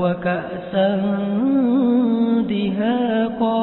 وكأسا دهاقا